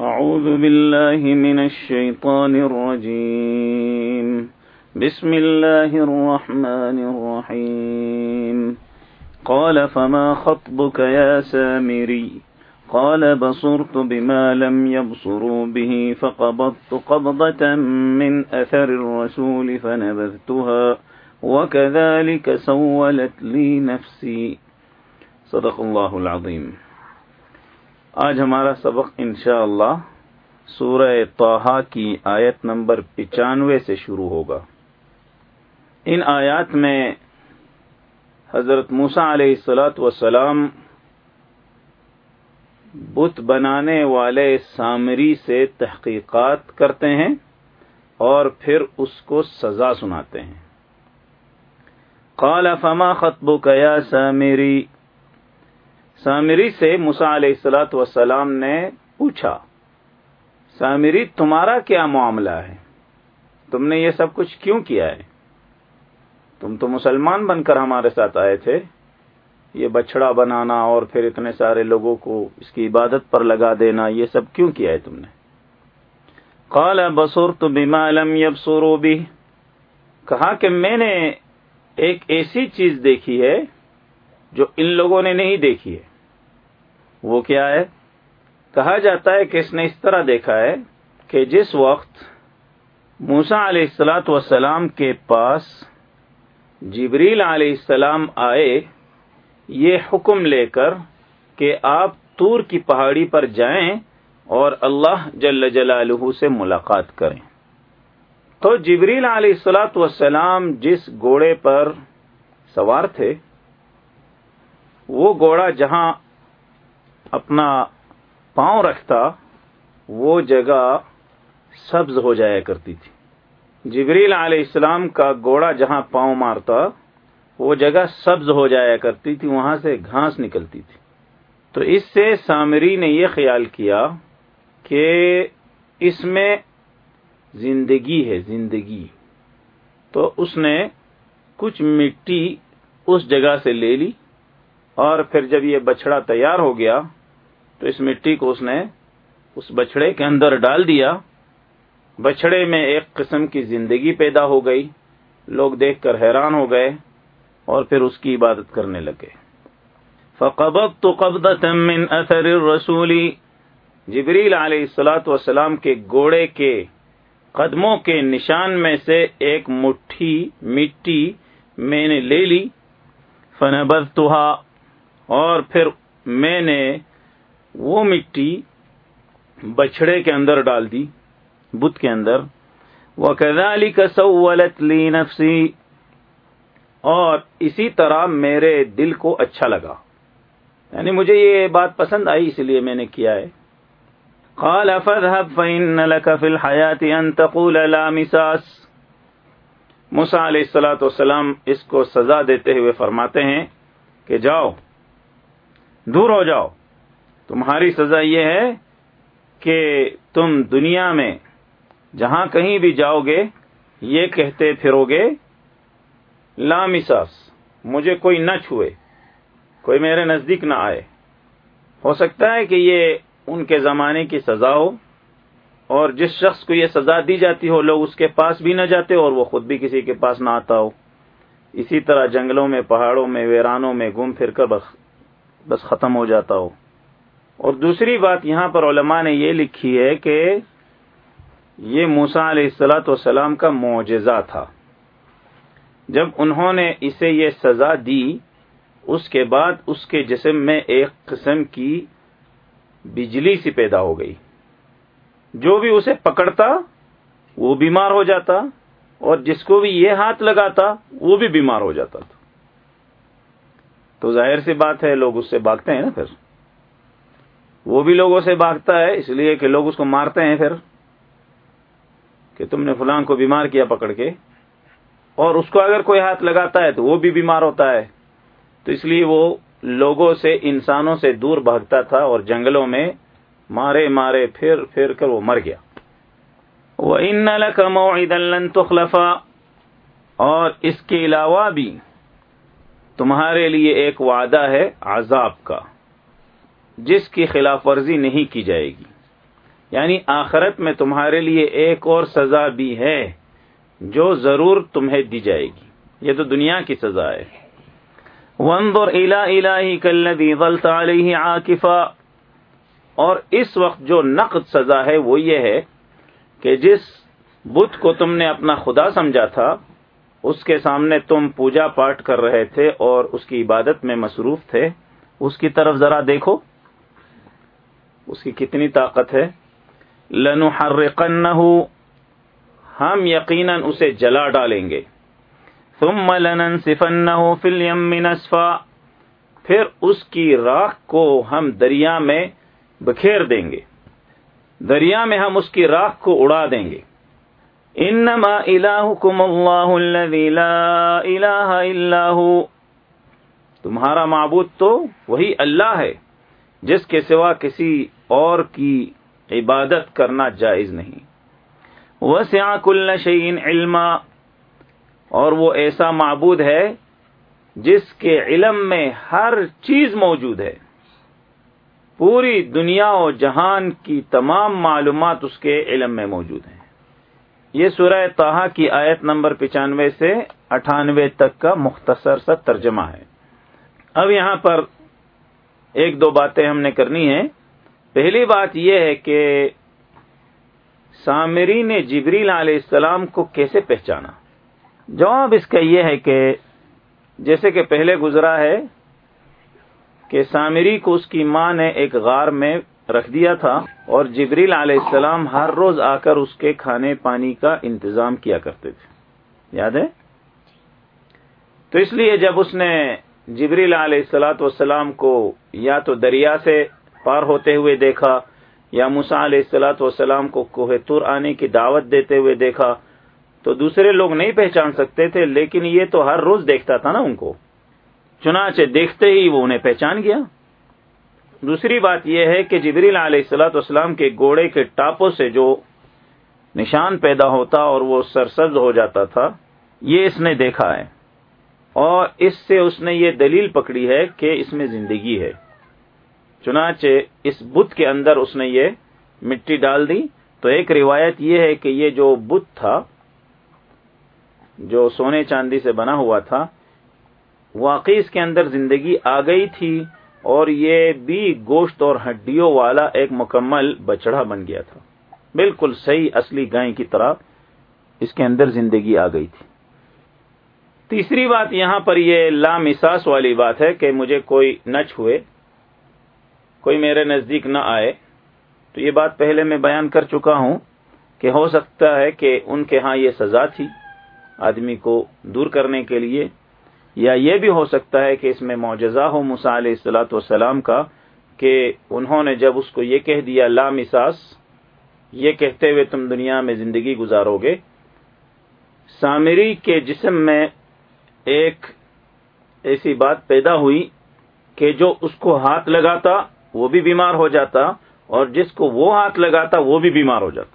أعوذ بالله من الشيطان الرجيم. بسم الله الرحمن الرحيم. قال، فما خطبك يا سامري؟ قال، بصرت بما لم يبصروا به، فقبضت قبضة من أثر الرسول فنبذتها، وكذلك سولت لي نفسي. صدق اللہ العظیم آج ہمارا سبق انشاءاللہ سورہ توحا کی آیت نمبر پچانوے سے شروع ہوگا۔ ان آیات میں حضرت موسا علیہ السلاۃ وسلام بت بنانے والے سامری سے تحقیقات کرتے ہیں اور پھر اس کو سزا سناتے ہیں۔ قال، فما خطبك یا سامری؟ سامری سے مسا علیہ السلاۃ وسلام نے پوچھا، سامری، تمہارا کیا معاملہ ہے؟ تم نے یہ سب کچھ کیوں کیا ہے؟ تم تو مسلمان بن کر ہمارے ساتھ آئے تھے۔ یہ بچڑا بنانا اور پھر اتنے سارے لوگوں کو اس کی عبادت پر لگا دینا، یہ سب کیوں کیا ہے تم نے؟ قال بسور تو بیما علم سورو بھی کہا کہ میں نے ایک ایسی چیز دیکھی ہے جو ان لوگوں نے نہیں دیکھی ہے۔ وہ کیا ہے؟ کہا جاتا ہے کہ اس نے اس طرح دیکھا ہے کہ جس وقت موسا علیہ السلاۃ وسلام کے پاس جبریل علیہ السلام آئے، یہ حکم لے کر کہ آپ تور کی پہاڑی پر جائیں اور اللہ جل جلالہ سے ملاقات کریں۔ تو جبریل علیہ السلاۃ وسلام جس گھوڑے پر سوار تھے وہ گھوڑا جہاں اپنا پاؤں رکھتا، وہ جگہ سبز ہو جایا کرتی تھی۔ جبریل علیہ السلام کا گھوڑا جہاں پاؤں مارتا، وہ جگہ سبز ہو جایا کرتی تھی، وہاں سے گھاس نکلتی تھی۔ تو اس سے سامری نے یہ خیال کیا کہ اس میں زندگی ہے، زندگی۔ تو اس نے کچھ مٹی اس جگہ سے لے لی اور پھر جب یہ بچڑا تیار ہو گیا، تو اس مٹی کو اس نے اس بچڑے کے اندر ڈال دیا۔ بچڑے میں ایک قسم کی زندگی پیدا ہو گئی۔ لوگ دیکھ کر حیران ہو گئے اور پھر اس کی عبادت کرنے لگے۔ فقبت تو من اثر رسولی جبریل علیہ السلاۃ وسلام کے گوڑے کے قدموں کے نشان میں سے ایک مٹھی، مٹی میں نے لے لی۔ فنبت اور پھر میں نے وہ مٹی بچڑے کے اندر ڈال دی، بت کے اندر۔ وہ کدالی کا لی نفسی اور اسی طرح میرے دل کو اچھا لگا۔ یعنی مجھے یہ بات پسند آئی، اس لیے میں نے کیا ہے۔ قال فذهب فإن لك في الحياة أن تقول لا مساس۔ موسا علیہ السلاۃ والسلام اس کو سزا دیتے ہوئے فرماتے ہیں کہ جاؤ۔ دور ہو جاؤ۔ تمہاری سزا یہ ہے کہ تم دنیا میں جہاں کہیں بھی جاؤ گے، یہ کہتے پھرو گے لامساس مجھے کوئی نہ چھوئے، کوئی میرے نزدیک نہ آئے۔ ہو سکتا ہے کہ یہ ان کے زمانے کی سزا ہو، اور جس شخص کو یہ سزا دی جاتی ہو، لوگ اس کے پاس بھی نہ جاتے اور وہ خود بھی کسی کے پاس نہ آتا ہو۔ اسی طرح جنگلوں میں، پہاڑوں میں، ویرانوں میں گھوم پھر کر بس ختم ہو جاتا ہو۔ اور دوسری بات یہاں پر علماء نے یہ لکھی ہے کہ یہ موسا علیہ السلاۃ والسلام کا معجزہ تھا۔ جب انہوں نے اسے یہ سزا دی، اس کے بعد اس کے جسم میں ایک قسم کی بجلی سی پیدا ہو گئی۔ جو بھی اسے پکڑتا، وہ بیمار ہو جاتا، اور جس کو بھی یہ ہاتھ لگاتا، وہ بھی بیمار ہو جاتا تھا۔ تو ظاہر سی بات ہے، لوگ اس سے بھاگتے ہیں نا پھر۔ وہ بھی لوگوں سے بھاگتا ہے، اس لیے کہ لوگ اس کو مارتے ہیں پھر۔ کہ تم نے فلان کو بیمار کیا پکڑ کے۔ اور اس کو اگر کوئی ہاتھ لگاتا ہے تو وہ بھی بیمار ہوتا ہے۔ تو اس لیے وہ لوگوں سے، انسانوں سے دور بھاگتا تھا اور جنگلوں میں مارے مارے پھر پھر کر وہ مر گیا۔ وہ ان لن تخلفا۔ اور اس کے علاوہ بھی تمہارے لیے ایک وعدہ ہے عذاب کا، جس کی خلاف ورزی نہیں کی جائے گی۔ یعنی آخرت میں تمہارے لیے ایک اور سزا بھی ہے جو ضرور تمہیں دی جائے گی۔ یہ تو دنیا کی سزا ہے۔ وندر الا الہی کلدی غلط علیہ عاقفہ اور اس وقت جو نقد سزا ہے وہ یہ ہے کہ جس بت کو تم نے اپنا خدا سمجھا تھا اس کے سامنے تم پوجا پاٹ کر رہے تھے اور اس کی عبادت میں مصروف تھے۔ اس کی طرف ذرا دیکھو۔ اس کی کتنی طاقت ہے۔ لنو ہر ہم یقیناً اسے جلا ڈالیں گے۔ ثم لنن سفن فلیم نصفا، پھر اس کی راکھ کو ہم دریا میں بکھیر دیں گے۔ دریا میں ہم اس کی راکھ کو اڑا دیں گے۔ انما الہکم اللہ الذی لا الہ الا ہو تمہارا معبود تو وہی اللہ ہے، جس کے سوا کسی اور کی عبادت کرنا جائز نہیں۔ وسع كل شيء علما، اور وہ ایسا معبود ہے جس کے علم میں ہر چیز موجود ہے۔ پوری دنیا و جہان کی تمام معلومات اس کے علم میں موجود ہیں۔ یہ سورہ تاہا کی آیت نمبر پچانوے سے اٹھانوے تک کا مختصر سا ترجمہ ہے۔ اب یہاں پر ایک دو باتیں ہم نے کرنی ہے پہلی بات یہ ہے کہ سامری نے جبریل علیہ السلام کو کیسے پہچانا؟ جواب اس کا یہ ہے کہ جیسے کہ پہلے گزرا ہے کہ سامری کو اس کی ماں نے ایک غار میں رکھ دیا تھا اور جبریل علیہ السلام ہر روز آ کر اس کے کھانے پانی کا انتظام کیا کرتے تھے۔ یاد ہے؟ تو اس لیے جب اس نے جبریل علیہ السلاۃ والسلام کو یا تو دریا سے پار ہوتے ہوئے دیکھا، یا مسا علیہ السلاۃ والسلام کو کوہ تور آنے کی دعوت دیتے ہوئے دیکھا، تو دوسرے لوگ نہیں پہچان سکتے تھے، لیکن یہ تو ہر روز دیکھتا تھا نا ان کو۔ چنانچہ دیکھتے ہی وہ انہیں پہچان گیا۔ دوسری بات یہ ہے کہ جبریل علیہ السلاۃ والسلام کے گوڑے کے ٹاپوں سے جو نشان پیدا ہوتا اور وہ سرسبز ہو جاتا تھا، یہ اس نے دیکھا ہے۔ اور اس سے اس نے یہ دلیل پکڑی ہے کہ اس میں زندگی ہے۔ چنانچہ اس بت کے اندر اس نے یہ مٹی ڈال دی۔ تو ایک روایت یہ ہے کہ یہ جو بت تھا، جو سونے چاندی سے بنا ہوا تھا، واقعی اس کے اندر زندگی آ گئی تھی۔ اور یہ بھی گوشت اور ہڈیوں والا ایک مکمل بچڑا بن گیا تھا۔ بالکل صحیح اصلی گائے کی طرح اس کے اندر زندگی آ گئی تھی۔ تیسری بات یہاں پر یہ لامساس والی بات ہے کہ مجھے کوئی نچ ہوئے، کوئی میرے نزدیک نہ آئے۔ تو یہ بات پہلے میں بیان کر چکا ہوں کہ ہو سکتا ہے کہ ان کے ہاں یہ سزا تھی آدمی کو دور کرنے کے لیے۔ یا یہ بھی ہو سکتا ہے کہ اس میں معجزہ ہو مسا علیہ السلاۃ والسلام کا کہ انہوں نے جب اس کو یہ کہہ دیا لامساس یہ کہتے ہوئے تم دنیا میں زندگی گزارو گے۔ سامری کے جسم میں ایک ایسی بات پیدا ہوئی کہ جو اس کو ہاتھ لگاتا وہ بھی بیمار ہو جاتا اور جس کو وہ ہاتھ لگاتا وہ بھی بیمار ہو جاتا۔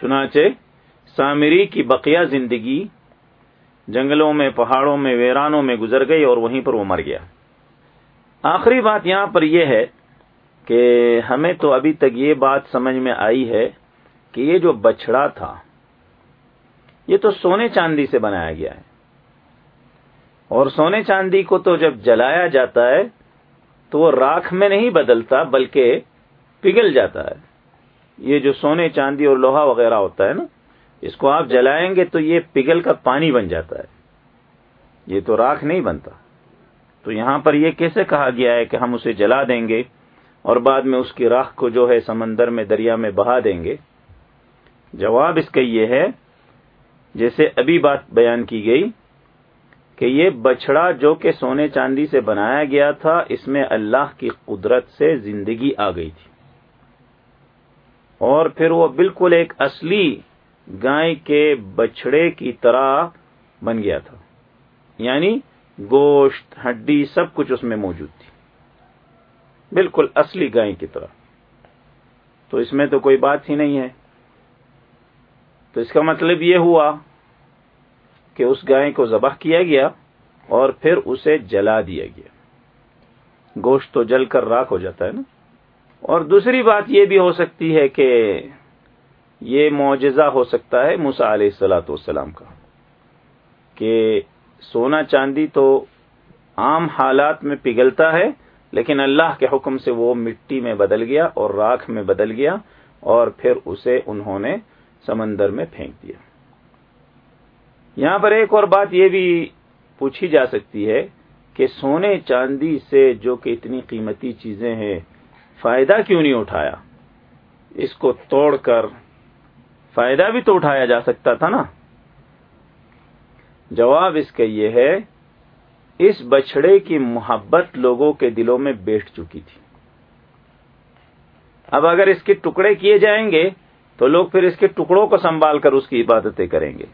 چنانچہ سامری کی بقیہ زندگی جنگلوں میں، پہاڑوں میں، ویرانوں میں گزر گئی اور وہیں پر وہ مر گیا۔ آخری بات یہاں پر یہ ہے کہ ہمیں تو ابھی تک یہ بات سمجھ میں آئی ہے کہ یہ جو بچڑا تھا، یہ تو سونے چاندی سے بنایا گیا ہے۔ اور سونے چاندی کو تو جب جلایا جاتا ہے، تو وہ راکھ میں نہیں بدلتا، بلکہ پگھل جاتا ہے۔ یہ جو سونے چاندی اور لوہا وغیرہ ہوتا ہے نا اس کو آپ جلائیں گے تو یہ پگھل کا پانی بن جاتا ہے۔ یہ تو راکھ نہیں بنتا۔ تو یہاں پر یہ کیسے کہا گیا ہے کہ ہم اسے جلا دیں گے اور بعد میں اس کی راکھ کو جو ہے سمندر میں دریا میں بہا دیں گے؟ جواب اس کا یہ ہے، جیسے ابھی بات بیان کی گئی کہ یہ بچڑا جو کہ سونے چاندی سے بنایا گیا تھا، اس میں اللہ کی قدرت سے زندگی آ گئی تھی۔ اور پھر وہ بالکل ایک اصلی گائے کے بچڑے کی طرح بن گیا تھا۔ یعنی گوشت، ہڈی، سب کچھ اس میں موجود تھی۔ بالکل اصلی گائے کی طرح۔ تو اس میں تو کوئی بات ہی نہیں ہے۔ تو اس کا مطلب یہ ہوا کہ اس گائے کو ذبح کیا گیا اور پھر اسے جلا دیا گیا۔ گوشت تو جل کر راک ہو جاتا ہے نا۔ اور دوسری بات یہ بھی ہو سکتی ہے کہ یہ معجزہ ہو سکتا ہے موسا علیہ السلاۃ والسلام کا کہ سونا چاندی تو عام حالات میں پگھلتا ہے، لیکن اللہ کے حکم سے وہ مٹی میں بدل گیا اور راکھ میں بدل گیا اور پھر اسے انہوں نے سمندر میں پھینک دیا۔ یہاں پر ایک اور بات یہ بھی پوچھی جا سکتی ہے کہ سونے چاندی سے جو کہ اتنی قیمتی چیزیں ہیں، فائدہ کیوں نہیں اٹھایا؟ اس کو توڑ کر فائدہ بھی تو اٹھایا جا سکتا تھا نا۔ جواب اس کا یہ ہے، اس بچڑے کی محبت لوگوں کے دلوں میں بیٹھ چکی تھی۔ اب اگر اس کے ٹکڑے کیے جائیں گے، تو لوگ پھر اس کے ٹکڑوں کو سنبھال کر اس کی عبادتیں کریں گے۔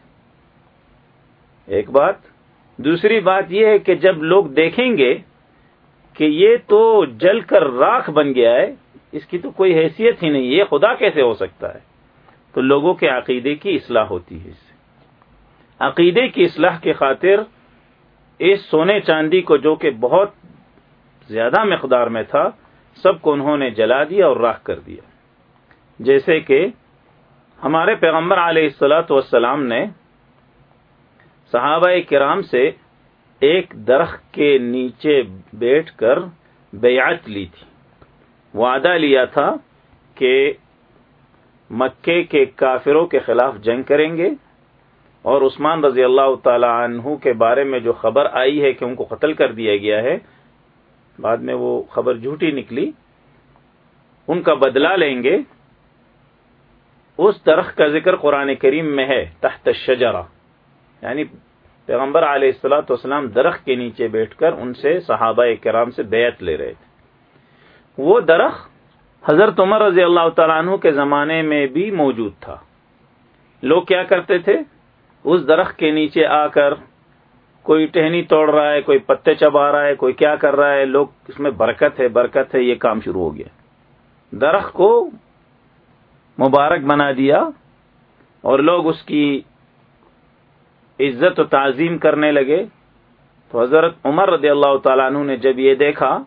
ایک بات۔ دوسری بات یہ ہے کہ جب لوگ دیکھیں گے کہ یہ تو جل کر راکھ بن گیا ہے، اس کی تو کوئی حیثیت ہی نہیں، یہ خدا کیسے ہو سکتا ہے؟ تو لوگوں کے عقیدے کی اصلاح ہوتی ہے اس سے۔ عقیدے کی اصلاح کی خاطر اس سونے چاندی کو جو کہ بہت زیادہ مقدار میں تھا، سب کو انہوں نے جلا دیا اور راہ کر دیا۔ جیسے کہ ہمارے پیغمبر علیہ السلاۃ والسلام نے صحابہ کرام سے ایک درخت کے نیچے بیٹھ کر بیعت لی تھی۔ وعدہ لیا تھا کہ مکے کے کافروں کے خلاف جنگ کریں گے اور عثمان رضی اللہ تعالی عنہ کے بارے میں جو خبر آئی ہے کہ ان کو قتل کر دیا گیا ہے، بعد میں وہ خبر جھوٹی نکلی، ان کا بدلہ لیں گے۔ اس درخت کا ذکر قرآن کریم میں ہے، تحت شجرا یعنی پیغمبر علیہ السلاۃ والسلام درخت کے نیچے بیٹھ کر ان سے صحابہ کرام سے بیعت لے رہے تھے۔ وہ درخت حضرت عمر رضی اللہ تعالیٰ عنہ کے زمانے میں بھی موجود تھا۔ لوگ کیا کرتے تھے؟ اس درخت کے نیچے آ کر کوئی ٹہنی توڑ رہا ہے، کوئی پتے چبا رہا ہے، کوئی کیا کر رہا ہے، لوگ اس میں برکت ہے برکت ہے، یہ کام شروع ہو گیا۔ درخت کو مبارک بنا دیا اور لوگ اس کی عزت و تعظیم کرنے لگے۔ تو حضرت عمر رضی اللہ تعالیٰ عنہ نے جب یہ دیکھا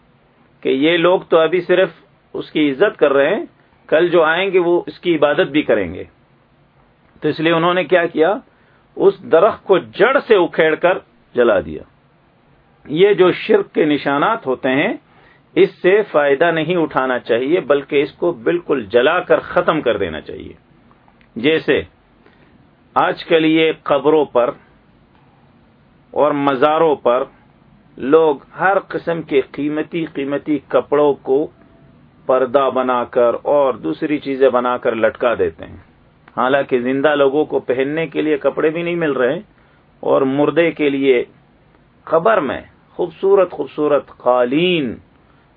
کہ یہ لوگ تو ابھی صرف اس کی عزت کر رہے ہیں، کل جو آئیں گے وہ اس کی عبادت بھی کریں گے۔ تو اس لیے انہوں نے کیا کیا؟ اس درخت کو جڑ سے اکھیڑ کر جلا دیا۔ یہ جو شرک کے نشانات ہوتے ہیں، اس سے فائدہ نہیں اٹھانا چاہیے، بلکہ اس کو بالکل جلا کر ختم کر دینا چاہیے۔ جیسے آج کل یہ قبروں پر اور مزاروں پر لوگ ہر قسم کے قیمتی قیمتی کپڑوں کو پردہ بنا کر اور دوسری چیزیں بنا کر لٹکا دیتے ہیں۔ حالانکہ زندہ لوگوں کو پہننے کے لیے کپڑے بھی نہیں مل رہے اور مردے کے لیے خبر میں خوبصورت خوبصورت قالین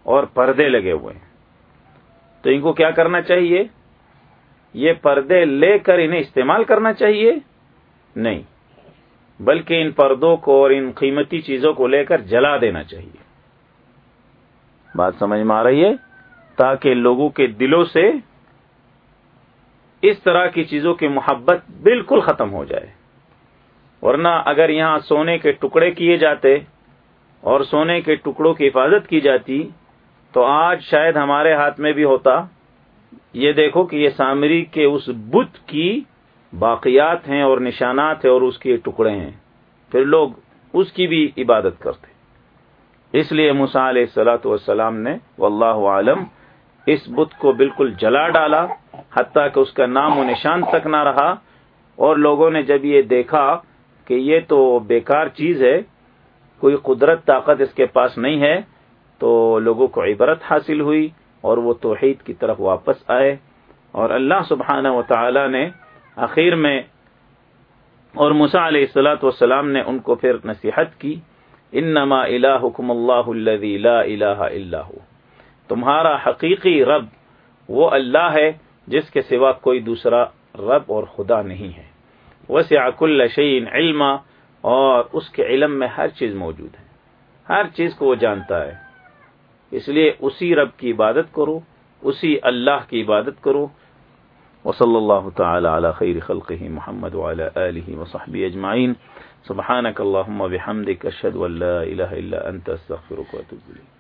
اور پردے لگے ہوئے ہیں۔ تو ان کو کیا کرنا چاہیے؟ یہ پردے لے کر انہیں استعمال کرنا چاہیے؟ نہیں، بلکہ ان پردوں کو اور ان قیمتی چیزوں کو لے کر جلا دینا چاہیے۔ بات سمجھ میں آ رہی ہے؟ تاکہ لوگوں کے دلوں سے اس طرح کی چیزوں کی محبت بالکل ختم ہو جائے۔ ورنہ اگر یہاں سونے کے ٹکڑے کیے جاتے اور سونے کے ٹکڑوں کی حفاظت کی جاتی، تو آج شاید ہمارے ہاتھ میں بھی ہوتا۔ یہ دیکھو کہ یہ سامری کے اس بت کی باقیات ہیں اور نشانات ہیں اور اس کے ٹکڑے ہیں۔ پھر لوگ اس کی بھی عبادت کرتے۔ اس لیے مسا علیہ السلاۃ والسلام نے واللہ عالم اس بت کو بالکل جلا ڈالا، حتیٰ کہ اس کا نام و نشان تک نہ رہا۔ اور لوگوں نے جب یہ دیکھا کہ یہ تو بیکار چیز ہے، کوئی قدرت، طاقت اس کے پاس نہیں ہے، تو لوگوں کو عبرت حاصل ہوئی اور وہ توحید کی طرف واپس آئے۔ اور اللہ سبحانہ و تعالی نے آخر میں اور مسا علیہ السلاۃ والسلام نے ان کو پھر نصیحت کی، انما الہکم اللہ لا الہ الا ہو۔ تمہارا حقیقی رب وہ اللہ ہے جس کے سوا کوئی دوسرا رب اور خدا نہیں ہے۔ وسیع کل شعین علم اور اس کے علم میں ہر چیز موجود ہے۔ ہر چیز کو وہ جانتا ہے۔ اس لیے اسی رب کی عبادت کرو، اسی اللہ کی عبادت کرو۔ وصلی اللہ تعالی علی خیر خلقه محمد وعلى آله وصحبه اجمعین۔ سبحانك اللهم وبحمدك اشهد ان لا اله الا انت استغفرك واتوب اليك